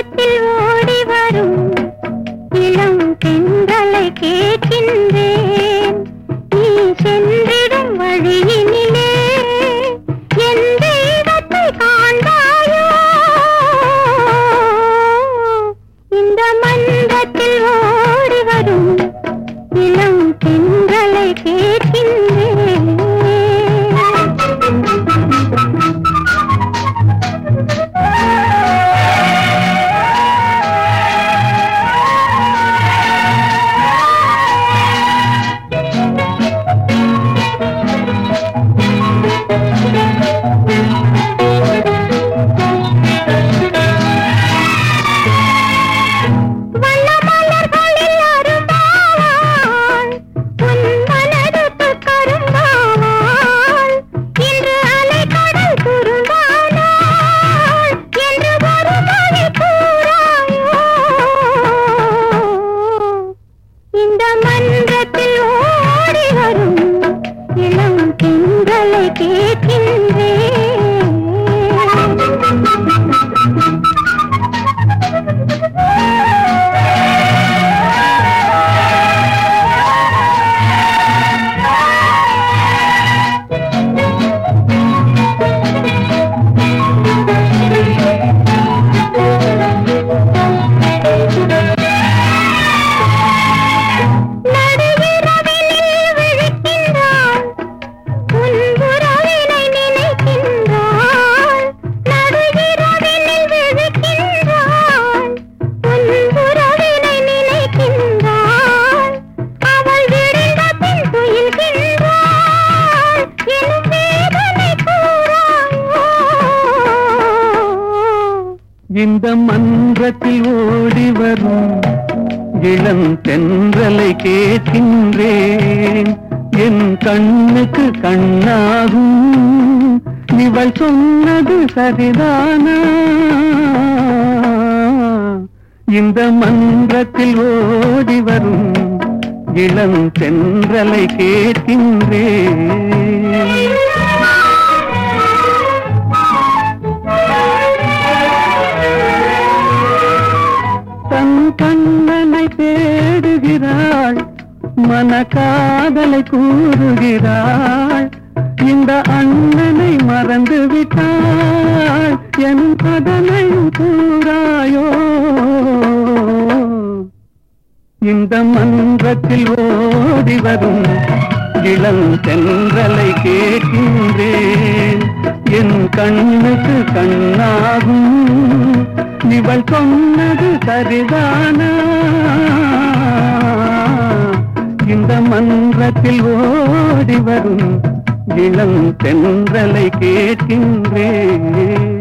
உலகத்தில் ஓ இந்த மன்றத்தில் ஓடி வரும் இளம் தென்றலை கேட்கின்றேன். என் கண்ணுக்கு கண்ணாகும். இவள் சொன்னது சரிதானா? இந்த மன்றத்தில் ஓடி வரும் இளம் தென்றலை கேட்கின்றேன். தேடுகிறாள் மன காதலை கூறுகிறாள். இந்த அண்ணனை மறந்து விட்டாள் என் கடனையும் கூறாயோ இந்த மன்றத்தில் ஓடி வரும் இளம் தென்றலை கேட்கின்றேன். என் கண்ணுக்கு கண்ணாகும். இவள் சொன்னது சரிதானா? இந்த மன்றத்தில் ஓடி வரும் இளம் தென்றலை கேட்கின்றேன்.